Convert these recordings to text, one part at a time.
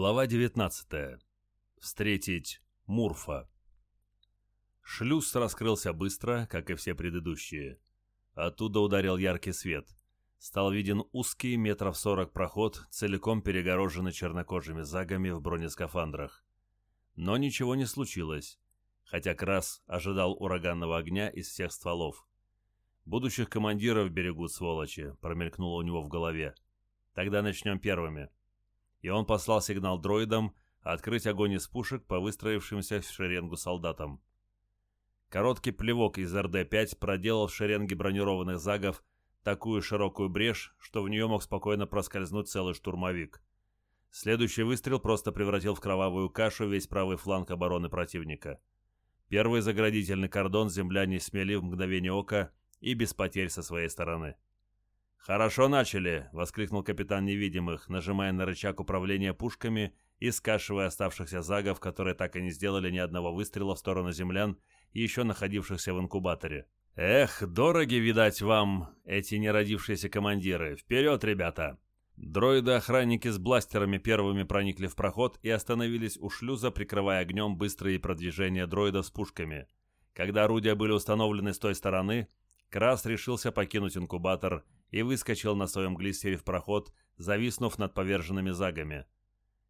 Глава 19. Встретить Мурфа. Шлюз раскрылся быстро, как и все предыдущие. Оттуда ударил яркий свет. Стал виден узкий метров сорок проход, целиком перегороженный чернокожими загами в бронескафандрах. Но ничего не случилось, хотя Крас ожидал ураганного огня из всех стволов. «Будущих командиров берегут, сволочи», — промелькнуло у него в голове. «Тогда начнем первыми» и он послал сигнал дроидам открыть огонь из пушек по выстроившимся в шеренгу солдатам. Короткий плевок из РД-5 проделал в шеренге бронированных загов такую широкую брешь, что в нее мог спокойно проскользнуть целый штурмовик. Следующий выстрел просто превратил в кровавую кашу весь правый фланг обороны противника. Первый заградительный кордон земляне смели в мгновение ока и без потерь со своей стороны. «Хорошо начали!» — воскликнул капитан невидимых, нажимая на рычаг управления пушками и скашивая оставшихся загов, которые так и не сделали ни одного выстрела в сторону землян, еще находившихся в инкубаторе. «Эх, дороги, видать, вам, эти неродившиеся командиры! Вперед, ребята!» Дроиды-охранники с бластерами первыми проникли в проход и остановились у шлюза, прикрывая огнем быстрые продвижения дроидов с пушками. Когда орудия были установлены с той стороны, Крас решился покинуть инкубатор и выскочил на своем глиссере в проход, зависнув над поверженными загами.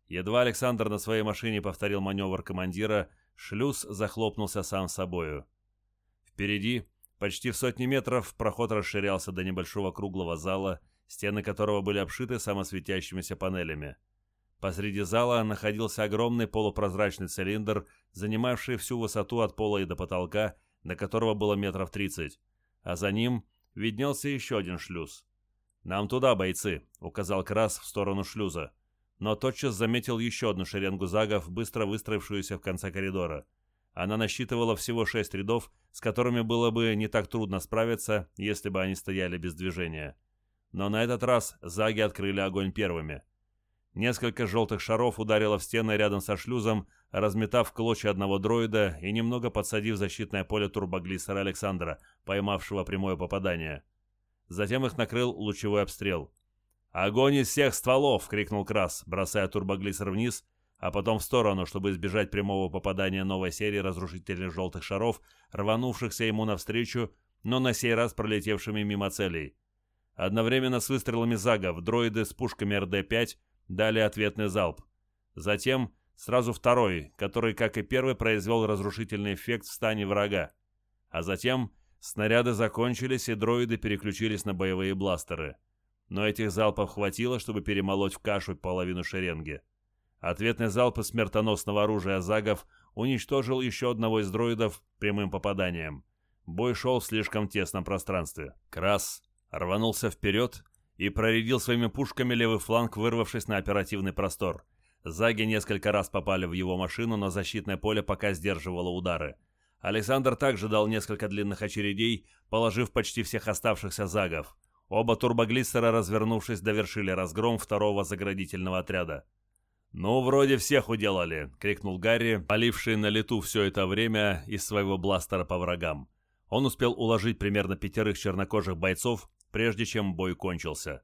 Едва Александр на своей машине повторил маневр командира, шлюз захлопнулся сам собою. Впереди, почти в сотни метров, проход расширялся до небольшого круглого зала, стены которого были обшиты самосветящимися панелями. Посреди зала находился огромный полупрозрачный цилиндр, занимавший всю высоту от пола и до потолка, до которого было метров тридцать, а за ним — виднелся еще один шлюз. «Нам туда, бойцы», — указал Крас в сторону шлюза. Но тотчас заметил еще одну шеренгу загов, быстро выстроившуюся в конце коридора. Она насчитывала всего шесть рядов, с которыми было бы не так трудно справиться, если бы они стояли без движения. Но на этот раз заги открыли огонь первыми. Несколько желтых шаров ударило в стены рядом со шлюзом, разметав клочья одного дроида и немного подсадив защитное поле турбоглиссера Александра, поймавшего прямое попадание. Затем их накрыл лучевой обстрел. «Огонь из всех стволов!» — крикнул Крас, бросая турбоглиссер вниз, а потом в сторону, чтобы избежать прямого попадания новой серии разрушительных желтых шаров, рванувшихся ему навстречу, но на сей раз пролетевшими мимо целей. Одновременно с выстрелами загов дроиды с пушками РД-5 дали ответный залп. Затем сразу второй, который, как и первый, произвел разрушительный эффект в стане врага. А затем снаряды закончились, и дроиды переключились на боевые бластеры. Но этих залпов хватило, чтобы перемолоть в кашу половину шеренги. Ответный залп из смертоносного оружия загов уничтожил еще одного из дроидов прямым попаданием. Бой шел в слишком тесном пространстве. Крас рванулся вперед и проредил своими пушками левый фланг, вырвавшись на оперативный простор. Заги несколько раз попали в его машину, но защитное поле пока сдерживало удары. Александр также дал несколько длинных очередей, положив почти всех оставшихся загов. Оба турбоглиссера, развернувшись, довершили разгром второго заградительного отряда. «Ну, вроде всех уделали!» — крикнул Гарри, поливший на лету все это время из своего бластера по врагам. Он успел уложить примерно пятерых чернокожих бойцов, прежде чем бой кончился.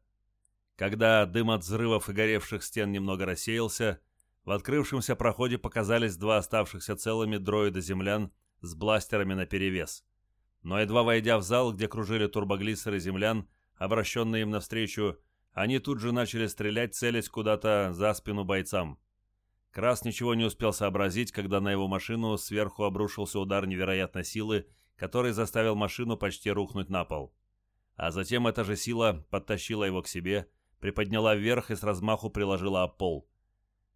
Когда дым от взрывов и горевших стен немного рассеялся, в открывшемся проходе показались два оставшихся целыми дроида-землян с бластерами наперевес. Но едва войдя в зал, где кружили турбоглиссеры землян, обращенные им навстречу, они тут же начали стрелять, целясь куда-то за спину бойцам. Крас ничего не успел сообразить, когда на его машину сверху обрушился удар невероятной силы, который заставил машину почти рухнуть на пол. А затем эта же сила подтащила его к себе, приподняла вверх и с размаху приложила об пол.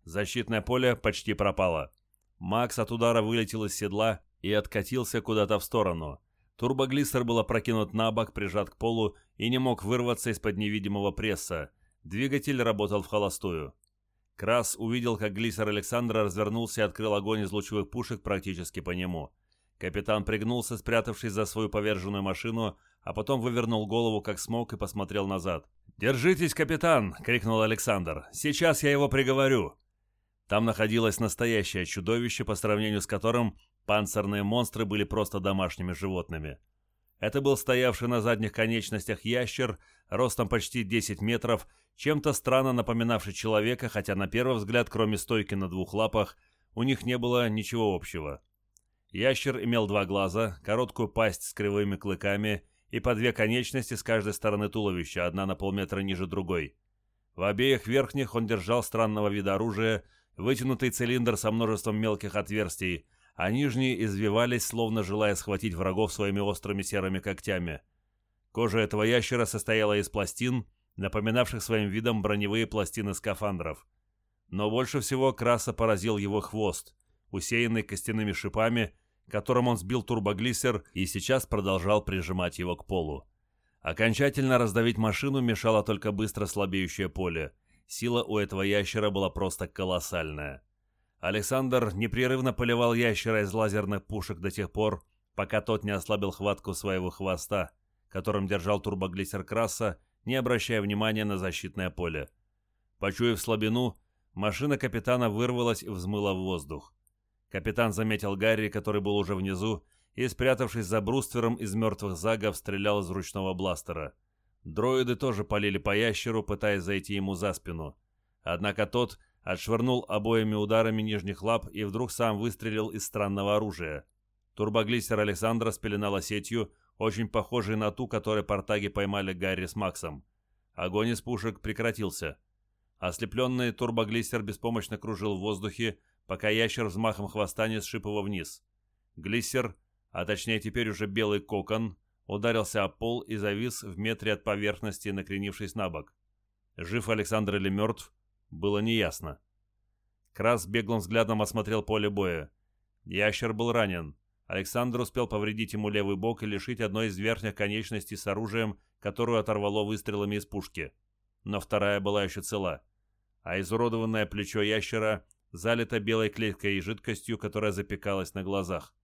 Защитное поле почти пропало. Макс от удара вылетел из седла и откатился куда-то в сторону. Турбоглиссер был опрокинут на бок, прижат к полу и не мог вырваться из-под невидимого пресса. Двигатель работал в холостую. Крас увидел, как глиссер Александра развернулся и открыл огонь из лучевых пушек практически по нему. Капитан пригнулся, спрятавшись за свою поверженную машину, а потом вывернул голову как смог и посмотрел назад. «Держитесь, капитан!» — крикнул Александр. «Сейчас я его приговорю!» Там находилось настоящее чудовище, по сравнению с которым панцирные монстры были просто домашними животными. Это был стоявший на задних конечностях ящер, ростом почти 10 метров, чем-то странно напоминавший человека, хотя на первый взгляд, кроме стойки на двух лапах, у них не было ничего общего. Ящер имел два глаза, короткую пасть с кривыми клыками и по две конечности с каждой стороны туловища, одна на полметра ниже другой. В обеих верхних он держал странного вида оружия, вытянутый цилиндр со множеством мелких отверстий, а нижние извивались, словно желая схватить врагов своими острыми серыми когтями. Кожа этого ящера состояла из пластин, напоминавших своим видом броневые пластины скафандров. Но больше всего Краса поразил его хвост, усеянный костяными шипами, которым он сбил турбоглиссер и сейчас продолжал прижимать его к полу. Окончательно раздавить машину мешало только быстро слабеющее поле. Сила у этого ящера была просто колоссальная. Александр непрерывно поливал ящера из лазерных пушек до тех пор, пока тот не ослабил хватку своего хвоста, которым держал турбоглиссер Краса, не обращая внимания на защитное поле. Почуяв слабину, машина капитана вырвалась и взмыла в воздух. Капитан заметил Гарри, который был уже внизу, и, спрятавшись за бруствером из мертвых загов, стрелял из ручного бластера. Дроиды тоже полили по ящеру, пытаясь зайти ему за спину. Однако тот отшвырнул обоими ударами нижних лап и вдруг сам выстрелил из странного оружия. Турбоглиссер Александра спеленала сетью, очень похожей на ту, которой портаги поймали Гарри с Максом. Огонь из пушек прекратился. Ослепленный турбоглиссер беспомощно кружил в воздухе, пока ящер взмахом хвоста не сшиб его вниз. Глиссер, а точнее теперь уже белый кокон, ударился о пол и завис в метре от поверхности, накренившись на бок. Жив Александр или мертв, было неясно. Крас беглым взглядом осмотрел поле боя. Ящер был ранен. Александр успел повредить ему левый бок и лишить одной из верхних конечностей с оружием, которую оторвало выстрелами из пушки. Но вторая была еще цела. А изуродованное плечо ящера залито белой клеткой и жидкостью, которая запекалась на глазах.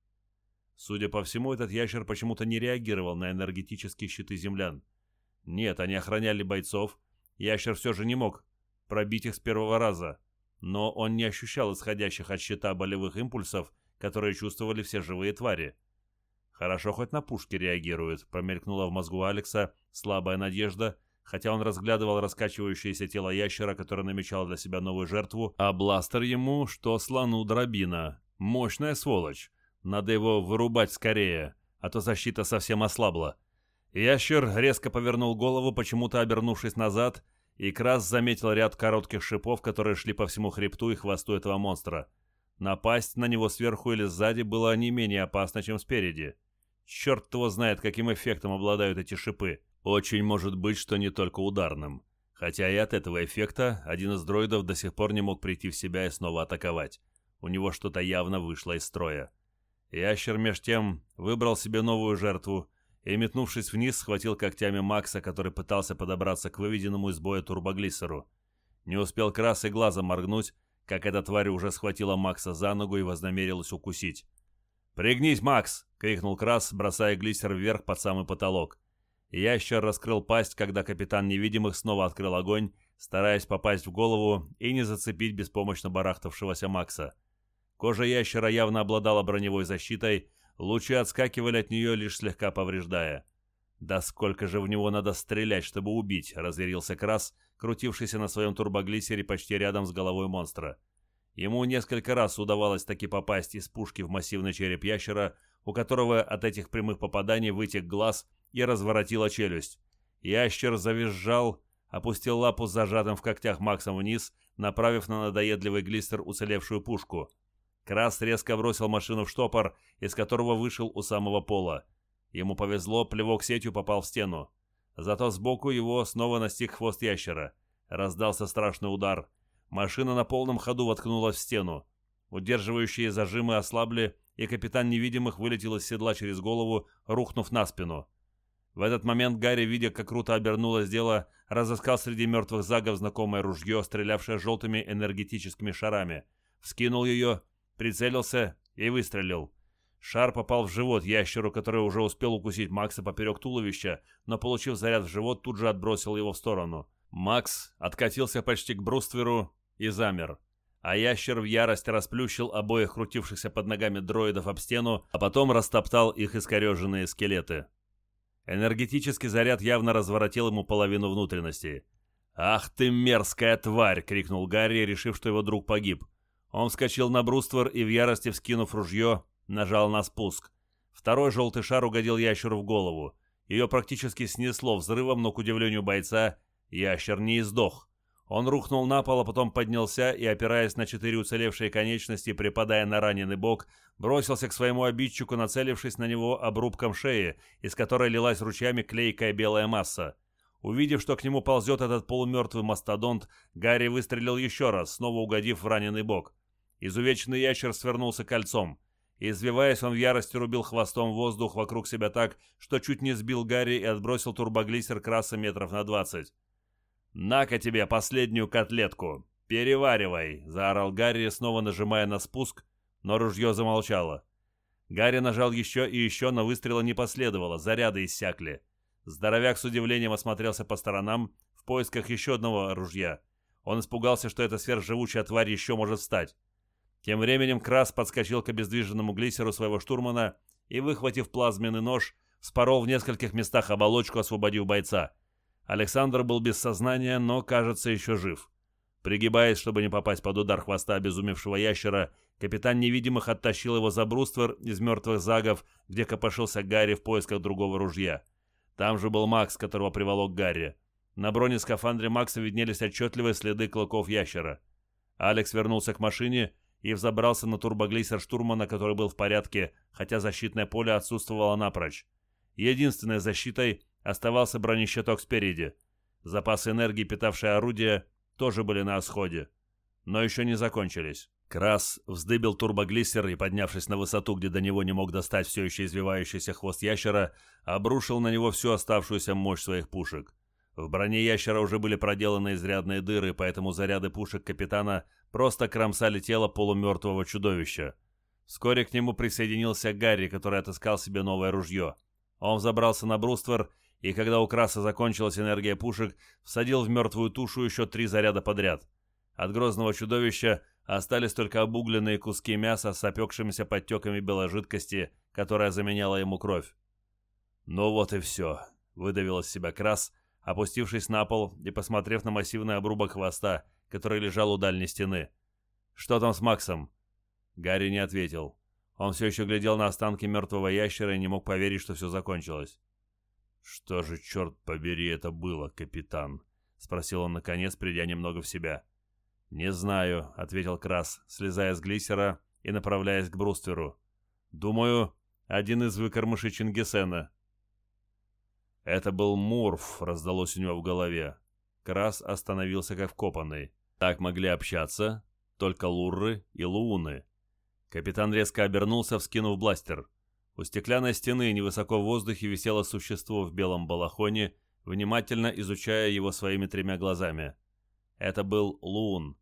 Судя по всему, этот ящер почему-то не реагировал на энергетические щиты землян. Нет, они охраняли бойцов. Ящер все же не мог пробить их с первого раза. Но он не ощущал исходящих от щита болевых импульсов, которые чувствовали все живые твари. «Хорошо, хоть на пушки реагирует», — промелькнула в мозгу Алекса слабая надежда, хотя он разглядывал раскачивающееся тело ящера, который намечал для себя новую жертву, а бластер ему, что слону дробина. Мощная сволочь. Надо его вырубать скорее, а то защита совсем ослабла. Ящер резко повернул голову, почему-то обернувшись назад, и Крас заметил ряд коротких шипов, которые шли по всему хребту и хвосту этого монстра. Напасть на него сверху или сзади было не менее опасно, чем спереди. Черт его знает, каким эффектом обладают эти шипы. Очень может быть, что не только ударным. Хотя и от этого эффекта один из дроидов до сих пор не мог прийти в себя и снова атаковать. У него что-то явно вышло из строя. Ящер меж тем выбрал себе новую жертву и, метнувшись вниз, схватил когтями Макса, который пытался подобраться к выведенному из боя турбоглиссеру. Не успел Крас и глазом моргнуть, как эта тварь уже схватила Макса за ногу и вознамерилась укусить. «Пригнись, Макс!» — крикнул Крас, бросая глиссер вверх под самый потолок. Ящер раскрыл пасть, когда капитан невидимых снова открыл огонь, стараясь попасть в голову и не зацепить беспомощно барахтавшегося Макса. Кожа ящера явно обладала броневой защитой, лучи отскакивали от нее, лишь слегка повреждая. «Да сколько же в него надо стрелять, чтобы убить!» — разъярился Крас, крутившийся на своем турбоглиссере почти рядом с головой монстра. Ему несколько раз удавалось таки попасть из пушки в массивный череп ящера, у которого от этих прямых попаданий вытек глаз и разворотила челюсть. Ящер завизжал, опустил лапу с зажатым в когтях Максом вниз, направив на надоедливый глистер уцелевшую пушку. Крас резко бросил машину в штопор, из которого вышел у самого пола. Ему повезло, плевок сетью попал в стену. Зато сбоку его снова настиг хвост ящера. Раздался страшный удар. Машина на полном ходу воткнулась в стену. Удерживающие зажимы ослабли, и капитан невидимых вылетел из седла через голову, рухнув на спину. В этот момент Гарри, видя, как круто обернулось дело, разыскал среди мертвых загов знакомое ружье, стрелявшее желтыми энергетическими шарами. Вскинул ее, прицелился и выстрелил. Шар попал в живот ящеру, который уже успел укусить Макса поперек туловища, но, получив заряд в живот, тут же отбросил его в сторону. Макс откатился почти к брустверу и замер. А ящер в ярости расплющил обоих крутившихся под ногами дроидов об стену, а потом растоптал их искореженные скелеты. Энергетический заряд явно разворотил ему половину внутренности. «Ах ты мерзкая тварь!» — крикнул Гарри, решив, что его друг погиб. Он вскочил на бруствер и в ярости, вскинув ружье, нажал на спуск. Второй желтый шар угодил ящеру в голову. Ее практически снесло взрывом, но, к удивлению бойца, ящер не издох. Он рухнул на пол, а потом поднялся и, опираясь на четыре уцелевшие конечности, припадая на раненый бок, бросился к своему обидчику, нацелившись на него обрубком шеи, из которой лилась ручьями клейкая белая масса. Увидев, что к нему ползет этот полумертвый мастодонт, Гарри выстрелил еще раз, снова угодив в раненый бок. Изувеченный ящер свернулся кольцом. Извиваясь, он в ярости рубил хвостом воздух вокруг себя так, что чуть не сбил Гарри и отбросил турбоглиссер краса метров на двадцать. «На-ка тебе последнюю котлетку! Переваривай!» — заорал Гарри, снова нажимая на спуск, но ружье замолчало. Гарри нажал еще и еще, но выстрела не последовало, заряды иссякли. Здоровяк с удивлением осмотрелся по сторонам в поисках еще одного ружья. Он испугался, что эта сверхживучая тварь еще может встать. Тем временем Крас подскочил к обездвиженному глиссеру своего штурмана и, выхватив плазменный нож, спорол в нескольких местах оболочку, освободив бойца. Александр был без сознания, но, кажется, еще жив. Пригибаясь, чтобы не попасть под удар хвоста обезумевшего ящера, капитан невидимых оттащил его за бруствер из мертвых загов, где копошился Гарри в поисках другого ружья. Там же был Макс, которого приволок Гарри. На бронескафандре Макса виднелись отчетливые следы клыков ящера. Алекс вернулся к машине и взобрался на турбоглейсер штурмана, который был в порядке, хотя защитное поле отсутствовало напрочь. Единственной защитой Оставался бронещиток спереди. Запасы энергии, питавшие орудия, тоже были на осходе. Но еще не закончились. Крас вздыбил турбоглиссер и, поднявшись на высоту, где до него не мог достать все еще извивающийся хвост ящера, обрушил на него всю оставшуюся мощь своих пушек. В броне ящера уже были проделаны изрядные дыры, поэтому заряды пушек капитана просто кромсали тело полумертвого чудовища. Вскоре к нему присоединился Гарри, который отыскал себе новое ружье. Он забрался на бруствер и когда у Краса закончилась энергия пушек, всадил в мертвую тушу еще три заряда подряд. От грозного чудовища остались только обугленные куски мяса с опекшимися подтеками белой жидкости, которая заменяла ему кровь. «Ну вот и все», — выдавил из себя Крас, опустившись на пол и посмотрев на массивный обрубок хвоста, который лежал у дальней стены. «Что там с Максом?» Гарри не ответил. Он все еще глядел на останки мертвого ящера и не мог поверить, что все закончилось. «Что же, черт побери, это было, капитан?» — спросил он, наконец, придя немного в себя. «Не знаю», — ответил Крас, слезая с глиссера и направляясь к брустверу. «Думаю, один из выкормышей Чингисена». «Это был Мурф», — раздалось у него в голове. Крас остановился как вкопанный. Так могли общаться только Лурры и Лууны. Капитан резко обернулся, вскинув бластер. У стеклянной стены невысоко в воздухе висело существо в белом балахоне, внимательно изучая его своими тремя глазами. Это был Лун.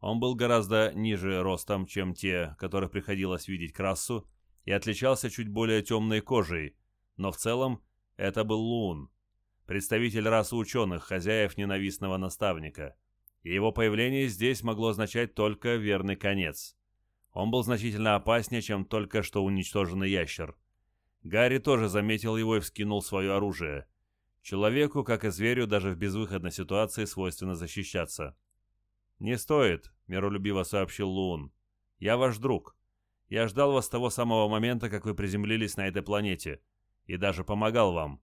Он был гораздо ниже ростом, чем те, которых приходилось видеть Красу, и отличался чуть более темной кожей, но в целом это был Лун, представитель расы ученых, хозяев ненавистного наставника. И его появление здесь могло означать только верный конец. Он был значительно опаснее, чем только что уничтоженный ящер. Гарри тоже заметил его и вскинул свое оружие. Человеку, как и зверю, даже в безвыходной ситуации свойственно защищаться. «Не стоит», — миролюбиво сообщил Лун. «Я ваш друг. Я ждал вас с того самого момента, как вы приземлились на этой планете, и даже помогал вам».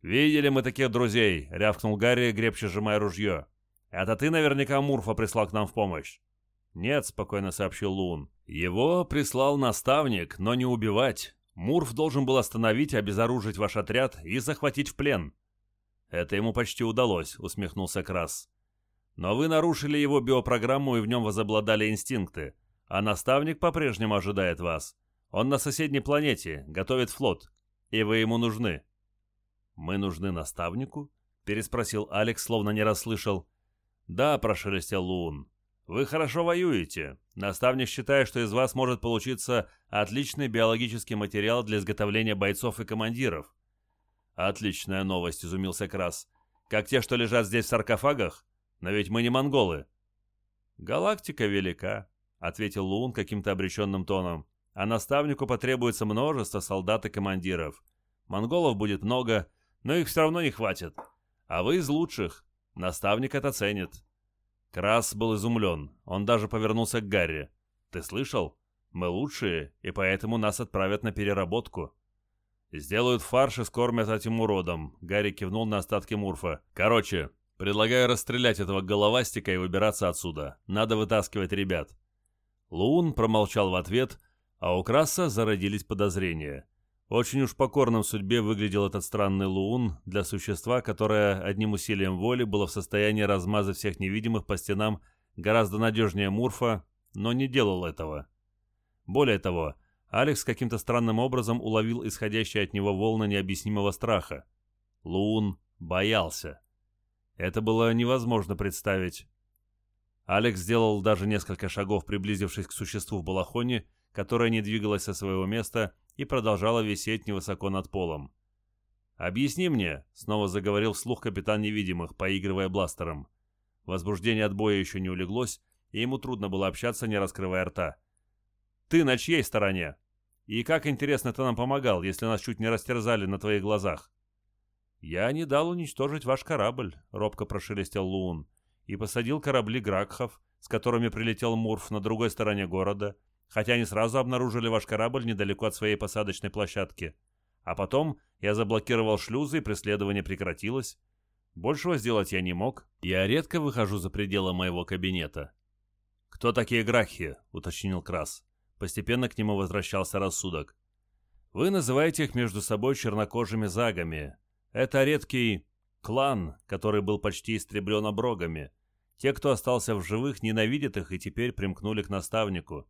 «Видели мы таких друзей», — рявкнул Гарри, гребче сжимая ружье. «Это ты наверняка Мурфа прислал к нам в помощь». «Нет», — спокойно сообщил Лун. «Его прислал наставник, но не убивать. Мурф должен был остановить, обезоружить ваш отряд и захватить в плен». «Это ему почти удалось», — усмехнулся Крас. «Но вы нарушили его биопрограмму и в нем возобладали инстинкты, а наставник по-прежнему ожидает вас. Он на соседней планете, готовит флот, и вы ему нужны». «Мы нужны наставнику?» — переспросил Алекс, словно не расслышал. «Да», — прошелестел Лун. Вы хорошо воюете. Наставник считает, что из вас может получиться отличный биологический материал для изготовления бойцов и командиров. Отличная новость, изумился Крас. Как те, что лежат здесь в саркофагах? Но ведь мы не монголы. Галактика велика, ответил Лун каким-то обреченным тоном. А наставнику потребуется множество солдат и командиров. Монголов будет много, но их все равно не хватит. А вы из лучших. Наставник это ценит». Крас был изумлен. Он даже повернулся к Гарри. «Ты слышал? Мы лучшие, и поэтому нас отправят на переработку». «Сделают фарш и скормят этим уродом», — Гарри кивнул на остатки Мурфа. «Короче, предлагаю расстрелять этого головастика и выбираться отсюда. Надо вытаскивать ребят». Лун промолчал в ответ, а у Краса зародились подозрения. Очень уж покорным судьбе выглядел этот странный Луун для существа, которое одним усилием воли было в состоянии размазать всех невидимых по стенам гораздо надежнее Мурфа, но не делал этого. Более того, Алекс каким-то странным образом уловил исходящие от него волны необъяснимого страха. Луун боялся. Это было невозможно представить. Алекс сделал даже несколько шагов, приблизившись к существу в балахоне, которое не двигалось со своего места и продолжала висеть невысоко над полом. «Объясни мне», — снова заговорил вслух капитан невидимых, поигрывая бластером. Возбуждение от боя еще не улеглось, и ему трудно было общаться, не раскрывая рта. «Ты на чьей стороне? И как, интересно, ты нам помогал, если нас чуть не растерзали на твоих глазах?» «Я не дал уничтожить ваш корабль», — робко прошелестел Луун, «и посадил корабли Гракхов, с которыми прилетел Мурф на другой стороне города, хотя они сразу обнаружили ваш корабль недалеко от своей посадочной площадки. А потом я заблокировал шлюзы, и преследование прекратилось. Большего сделать я не мог. Я редко выхожу за пределы моего кабинета. «Кто такие Грахи?» — уточнил Крас. Постепенно к нему возвращался рассудок. «Вы называете их между собой чернокожими загами. Это редкий клан, который был почти истреблен оброгами. Те, кто остался в живых, ненавидят их и теперь примкнули к наставнику.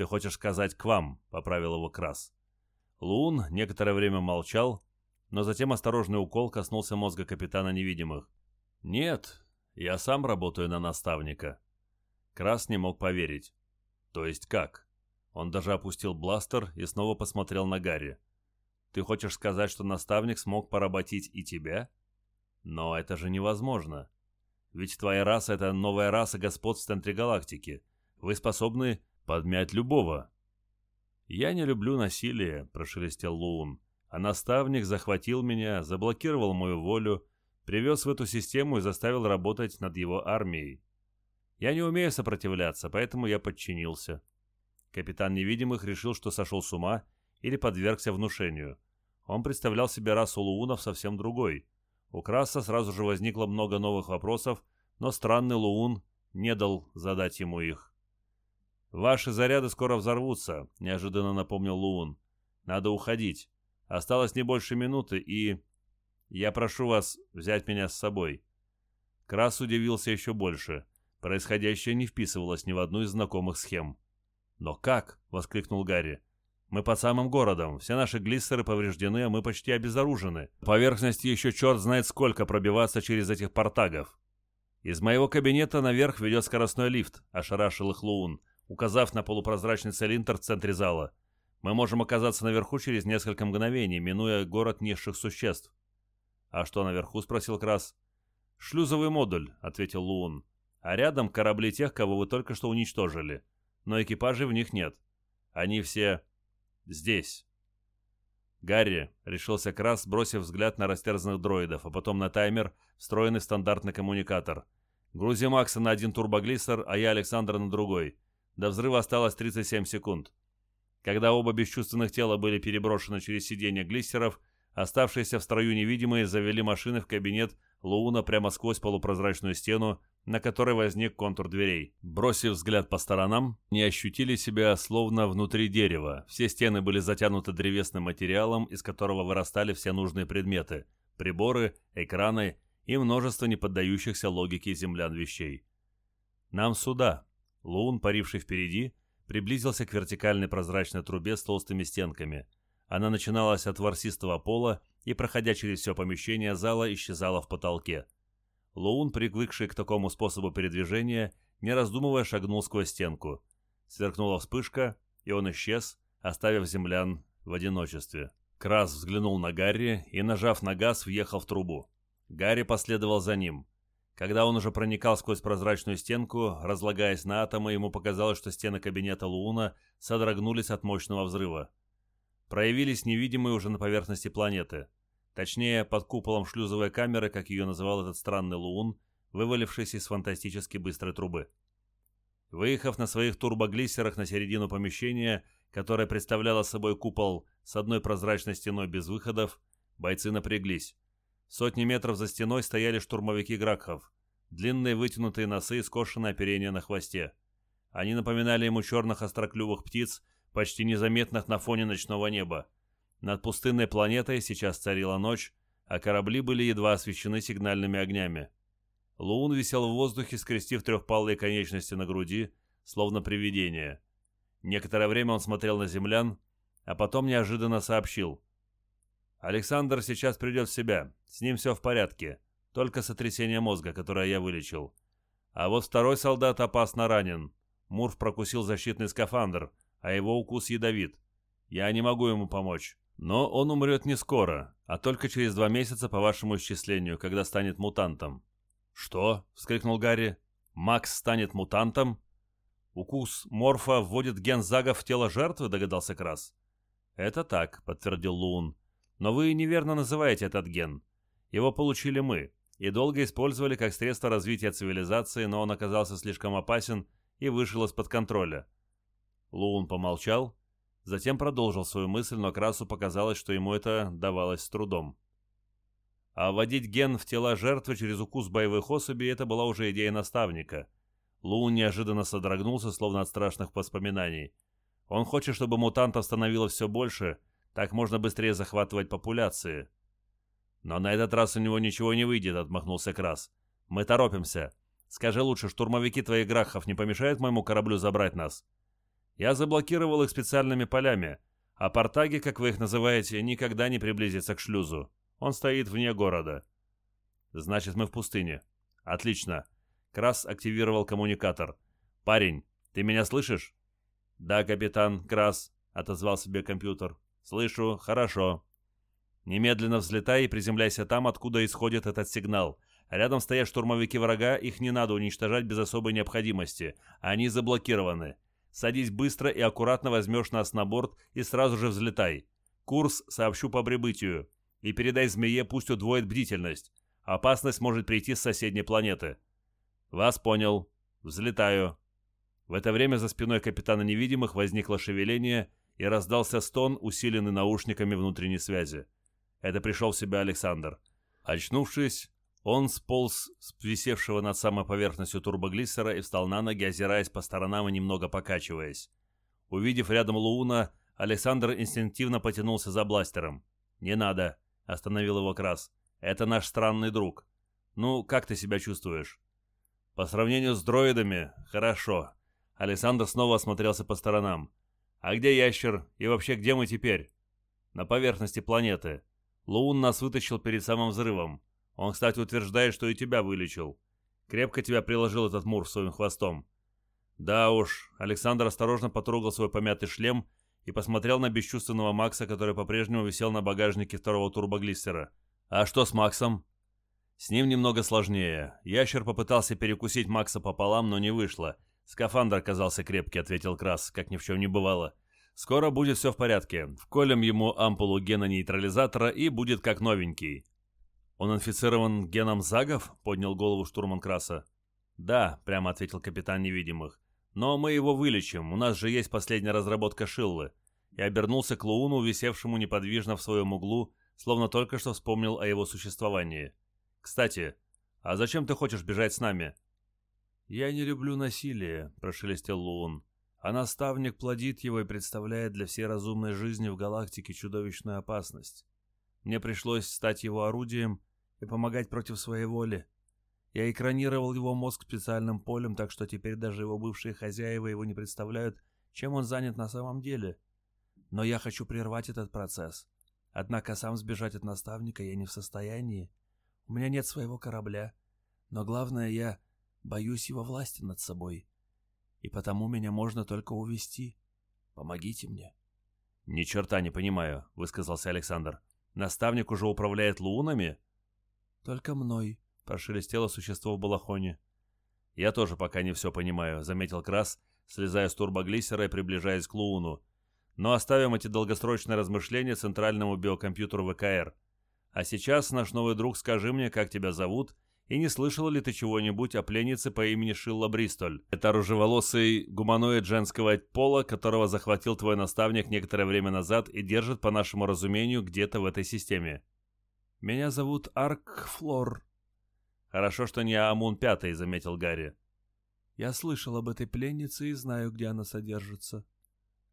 «Ты хочешь сказать к вам», — поправил его Крас. Лун некоторое время молчал, но затем осторожный укол коснулся мозга капитана невидимых. «Нет, я сам работаю на наставника». Крас не мог поверить. «То есть как?» Он даже опустил бластер и снова посмотрел на Гарри. «Ты хочешь сказать, что наставник смог поработить и тебя?» «Но это же невозможно. Ведь твоя раса — это новая раса господ в центре галактики. Вы способны подмять любого. «Я не люблю насилие», — прошелестел Луун. «А наставник захватил меня, заблокировал мою волю, привез в эту систему и заставил работать над его армией. Я не умею сопротивляться, поэтому я подчинился». Капитан Невидимых решил, что сошел с ума или подвергся внушению. Он представлял себе расу Луунов совсем другой. У Краса сразу же возникло много новых вопросов, но странный Луун не дал задать ему их. «Ваши заряды скоро взорвутся», — неожиданно напомнил Луун. «Надо уходить. Осталось не больше минуты, и... Я прошу вас взять меня с собой». Крас удивился еще больше. Происходящее не вписывалось ни в одну из знакомых схем. «Но как?» — воскликнул Гарри. «Мы под самым городом. Все наши глиссеры повреждены, а мы почти обезоружены. поверхности еще черт знает сколько пробиваться через этих портагов». «Из моего кабинета наверх ведет скоростной лифт», — ошарашил их Луун указав на полупрозрачный цилиндр в центре зала. «Мы можем оказаться наверху через несколько мгновений, минуя город низших существ». «А что наверху?» — спросил Крас. «Шлюзовый модуль», — ответил Луун. «А рядом корабли тех, кого вы только что уничтожили. Но экипажей в них нет. Они все... здесь». «Гарри», — решился Крас, бросив взгляд на растерзанных дроидов, а потом на таймер, встроенный в стандартный коммуникатор. «Грузи Макса на один турбоглиссер, а я Александра на другой. До взрыва осталось 37 секунд. Когда оба бесчувственных тела были переброшены через сиденье глиссеров, оставшиеся в строю невидимые завели машины в кабинет Лууна прямо сквозь полупрозрачную стену, на которой возник контур дверей. Бросив взгляд по сторонам, не ощутили себя словно внутри дерева. Все стены были затянуты древесным материалом, из которого вырастали все нужные предметы – приборы, экраны и множество неподдающихся логике землян вещей. «Нам сюда», Лун, паривший впереди, приблизился к вертикальной прозрачной трубе с толстыми стенками. Она начиналась от ворсистого пола и, проходя через все помещение зала, исчезала в потолке. Лоун, привыкший к такому способу передвижения, не раздумывая шагнул сквозь стенку. Сверкнула вспышка, и он исчез, оставив землян в одиночестве. Крас взглянул на Гарри и, нажав на газ, въехал в трубу. Гарри последовал за ним. Когда он уже проникал сквозь прозрачную стенку, разлагаясь на атомы, ему показалось, что стены кабинета Луна содрогнулись от мощного взрыва. проявились невидимые уже на поверхности планеты. Точнее, под куполом шлюзовой камеры, как ее называл этот странный Луун, вывалившийся из фантастически быстрой трубы. Выехав на своих турбоглиссерах на середину помещения, которое представляло собой купол с одной прозрачной стеной без выходов, бойцы напряглись. Сотни метров за стеной стояли штурмовики Гракхов. Длинные вытянутые носы и скошенное оперение на хвосте. Они напоминали ему черных остроклювых птиц, почти незаметных на фоне ночного неба. Над пустынной планетой сейчас царила ночь, а корабли были едва освещены сигнальными огнями. Луун висел в воздухе, скрестив трехпалые конечности на груди, словно привидение. Некоторое время он смотрел на землян, а потом неожиданно сообщил. «Александр сейчас придет в себя. С ним все в порядке. Только сотрясение мозга, которое я вылечил. А вот второй солдат опасно ранен. Мурф прокусил защитный скафандр, а его укус ядовит. Я не могу ему помочь. Но он умрет не скоро, а только через два месяца по вашему исчислению, когда станет мутантом». «Что?» — вскрикнул Гарри. «Макс станет мутантом?» «Укус Морфа вводит ген Зага в тело жертвы», — догадался Крас. «Это так», — подтвердил Лун. «Но вы неверно называете этот ген. Его получили мы и долго использовали как средство развития цивилизации, но он оказался слишком опасен и вышел из-под контроля». Лун помолчал, затем продолжил свою мысль, но Красу показалось, что ему это давалось с трудом. А вводить ген в тела жертвы через укус боевых особей – это была уже идея наставника. Лун неожиданно содрогнулся, словно от страшных воспоминаний. Он хочет, чтобы мутантов становилось все больше, так можно быстрее захватывать популяции. Но на этот раз у него ничего не выйдет, отмахнулся Крас. Мы торопимся. Скажи лучше, штурмовики твоих грахов не помешают моему кораблю забрать нас? Я заблокировал их специальными полями, а портаги, как вы их называете, никогда не приблизятся к шлюзу. Он стоит вне города. Значит, мы в пустыне. Отлично. Крас активировал коммуникатор. Парень, ты меня слышишь? Да, капитан Крас, отозвал себе компьютер. Слышу, хорошо. Немедленно взлетай и приземляйся там, откуда исходит этот сигнал. Рядом стоят штурмовики врага, их не надо уничтожать без особой необходимости. Они заблокированы. Садись быстро и аккуратно возьмешь нас на борт и сразу же взлетай. Курс сообщу по прибытию и передай змее, пусть удвоит бдительность. Опасность может прийти с соседней планеты. Вас понял. Взлетаю. В это время за спиной капитана невидимых возникло шевеление и раздался стон, усиленный наушниками внутренней связи. Это пришел в себя Александр. Очнувшись, он сполз с висевшего над самой поверхностью турбоглиссера и встал на ноги, озираясь по сторонам и немного покачиваясь. Увидев рядом Лууна, Александр инстинктивно потянулся за бластером. «Не надо остановил его Крас. «Это наш странный друг. Ну, как ты себя чувствуешь?» «По сравнению с дроидами, хорошо». Александр снова осмотрелся по сторонам. «А где ящер? И вообще, где мы теперь?» «На поверхности планеты. Луун нас вытащил перед самым взрывом. Он, кстати, утверждает, что и тебя вылечил. Крепко тебя приложил этот Мур своим хвостом». «Да уж», Александр осторожно потрогал свой помятый шлем и посмотрел на бесчувственного Макса, который по-прежнему висел на багажнике второго турбоглиссера. «А что с Максом?» «С ним немного сложнее. Ящер попытался перекусить Макса пополам, но не вышло. Скафандр оказался крепкий», — ответил Крас, как ни в чем не бывало. «Скоро будет все в порядке. Вколем ему ампулу гена нейтрализатора и будет как новенький». «Он инфицирован геном загов?» — поднял голову штурман Краса. «Да», — прямо ответил капитан невидимых. Но мы его вылечим, у нас же есть последняя разработка Шиллы. И обернулся к Лууну, висевшему неподвижно в своем углу, словно только что вспомнил о его существовании. «Кстати, а зачем ты хочешь бежать с нами?» «Я не люблю насилие», — прошелестел Луун. «А наставник плодит его и представляет для всей разумной жизни в галактике чудовищную опасность. Мне пришлось стать его орудием и помогать против своей воли. Я экранировал его мозг специальным полем, так что теперь даже его бывшие хозяева его не представляют, чем он занят на самом деле. Но я хочу прервать этот процесс. Однако сам сбежать от наставника я не в состоянии. У меня нет своего корабля. Но главное, я боюсь его власти над собой. И потому меня можно только увести. Помогите мне. «Ни черта не понимаю», — высказался Александр. «Наставник уже управляет лунами?» «Только мной», прошелестело существо в балахоне. «Я тоже пока не все понимаю», — заметил Крас, слезая с турбоглиссера и приближаясь к Лууну. Но оставим эти долгосрочные размышления центральному биокомпьютеру ВКР. А сейчас, наш новый друг, скажи мне, как тебя зовут, и не слышал ли ты чего-нибудь о пленнице по имени Шилла Бристоль? Это рыжеволосый гуманоид женского пола, которого захватил твой наставник некоторое время назад и держит, по нашему разумению, где-то в этой системе. Меня зовут Арк Флор. Хорошо, что не Амун Пятый, заметил Гарри. Я слышал об этой пленнице и знаю, где она содержится.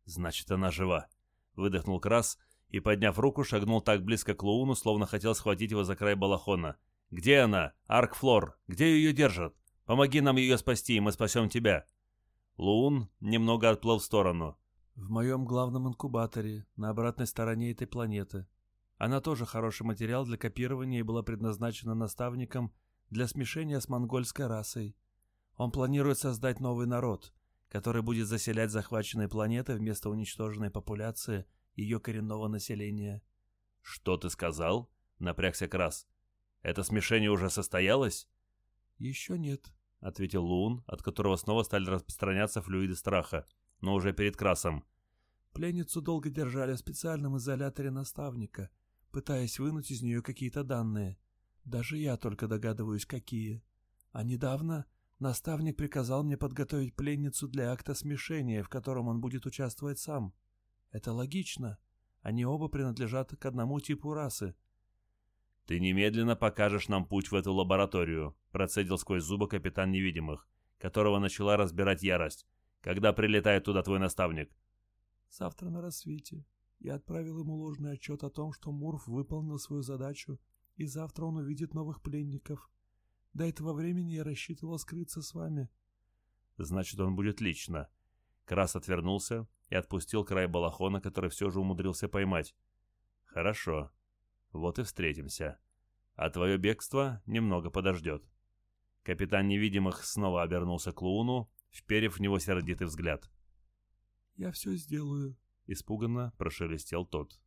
Значит, она жива. Выдохнул Крас и, подняв руку, шагнул так близко к Лууну, словно хотел схватить его за край балахона. «Где она? Аркфлор? Где ее держат? Помоги нам ее спасти, и мы спасем тебя!» Луун немного отплыл в сторону. «В моем главном инкубаторе, на обратной стороне этой планеты. Она тоже хороший материал для копирования и была предназначена наставником для смешения с монгольской расой. Он планирует создать новый народ, который будет заселять захваченные планеты вместо уничтоженной популяции ее коренного населения. «Что ты сказал?» — напрягся Крас. «Это смешение уже состоялось?» «Еще нет», — ответил Лун, от которого снова стали распространяться флюиды страха, но уже перед Красом. «Пленницу долго держали в специальном изоляторе наставника, пытаясь вынуть из нее какие-то данные. Даже я только догадываюсь, какие. А недавно наставник приказал мне подготовить пленницу для акта смешения, в котором он будет участвовать сам. Это логично. Они оба принадлежат к одному типу расы. «Ты немедленно покажешь нам путь в эту лабораторию», — процедил сквозь зубы капитан невидимых, которого начала разбирать ярость. «Когда прилетает туда твой наставник?» «Завтра на рассвете. Я отправил ему ложный отчет о том, что Мурф выполнил свою задачу, и завтра он увидит новых пленников. До этого времени я рассчитывал скрыться с вами». «Значит, он будет лично». Крас отвернулся и отпустил край балахона, который все же умудрился поймать. «Хорошо. Вот и встретимся. А твое бегство немного подождет». Капитан невидимых снова обернулся к Лууну, вперев в него сердитый взгляд. «Я все сделаю», Испуганно прошелестел тот.